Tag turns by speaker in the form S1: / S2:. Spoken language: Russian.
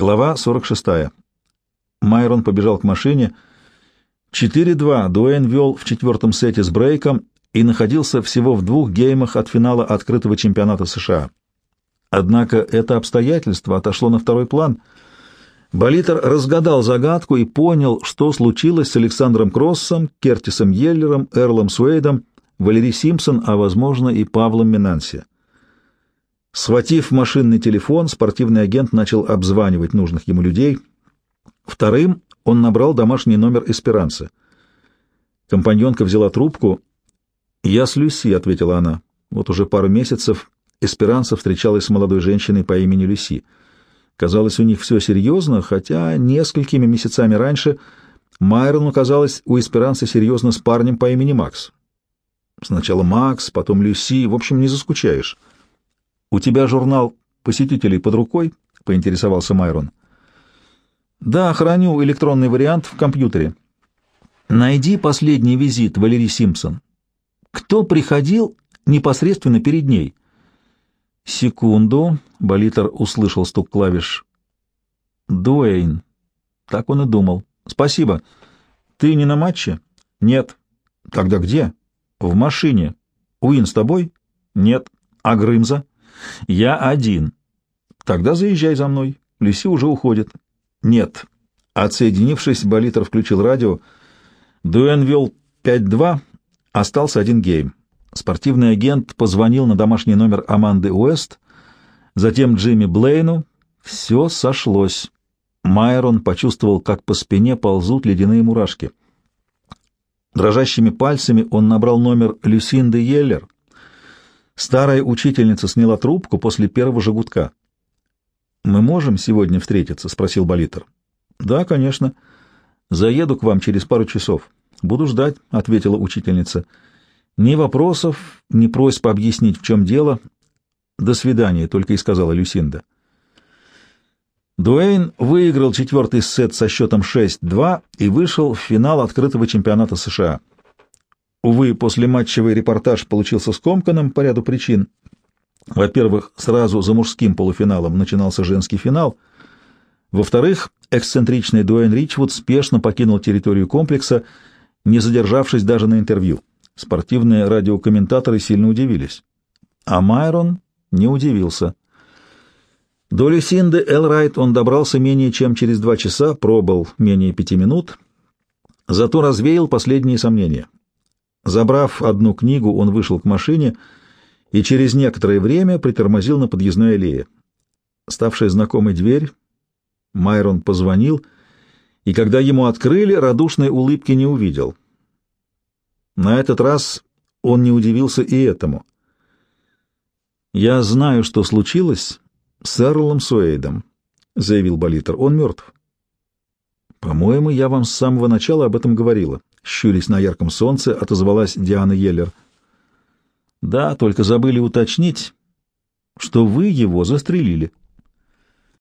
S1: Глава 46. Майрон побежал к машине. 4-2 Дуэйн вел в четвертом сете с брейком и находился всего в двух геймах от финала открытого чемпионата США. Однако это обстоятельство отошло на второй план. Болитер разгадал загадку и понял, что случилось с Александром Кроссом, Кертисом Йеллером, Эрлом Суэйдом, Валери Симпсон, а, возможно, и Павлом Минанси. Схватив машинный телефон, спортивный агент начал обзванивать нужных ему людей. Вторым он набрал домашний номер Эсперанцы. Компаньонка взяла трубку. «Я с Люси», — ответила она. Вот уже пару месяцев Эсперанца встречалась с молодой женщиной по имени Люси. Казалось, у них все серьезно, хотя несколькими месяцами раньше Майрону казалось у Эсперанцы серьезно с парнем по имени Макс. Сначала Макс, потом Люси, в общем, не заскучаешь. «У тебя журнал посетителей под рукой?» — поинтересовался Майрон. «Да, храню электронный вариант в компьютере. Найди последний визит Валерий Симпсон. Кто приходил непосредственно перед ней?» «Секунду», — Болитер услышал стук клавиш. «Дуэйн». Так он и думал. «Спасибо. Ты не на матче?» «Нет». «Тогда где?» «В машине». «Уин с тобой?» «Нет». «А Грымза?» «Я один». «Тогда заезжай за мной. Люси уже уходит». «Нет». Отсоединившись, Болитер включил радио. Дуэн вел 5-2, остался один гейм. Спортивный агент позвонил на домашний номер Аманды Уэст, затем Джимми Блейну. Все сошлось. Майрон почувствовал, как по спине ползут ледяные мурашки. Дрожащими пальцами он набрал номер Люсинды Йеллер — Старая учительница сняла трубку после первого же гудка. «Мы можем сегодня встретиться?» — спросил Болитер. «Да, конечно. Заеду к вам через пару часов. Буду ждать», — ответила учительница. «Ни вопросов, ни просьб объяснить, в чем дело. До свидания», — только и сказала Люсинда. Дуэйн выиграл четвертый сет со счетом 6-2 и вышел в финал открытого чемпионата США. Увы, послематчевый репортаж получился скомканным по ряду причин. Во-первых, сразу за мужским полуфиналом начинался женский финал. Во-вторых, эксцентричный Дуэйн Ричвуд спешно покинул территорию комплекса, не задержавшись даже на интервью. Спортивные радиокомментаторы сильно удивились. А Майрон не удивился. До Люсинды Элрайт он добрался менее чем через два часа, пробыл менее пяти минут, зато развеял последние сомнения. Забрав одну книгу, он вышел к машине и через некоторое время притормозил на подъездной аллее. Ставшая знакомой дверь, Майрон позвонил, и когда ему открыли, радушной улыбки не увидел. На этот раз он не удивился и этому. «Я знаю, что случилось с Эрлом Суэйдом», — заявил Болитер. «Он мертв». «По-моему, я вам с самого начала об этом говорила», — щурясь на ярком солнце, отозвалась Диана Йеллер. «Да, только забыли уточнить, что вы его застрелили».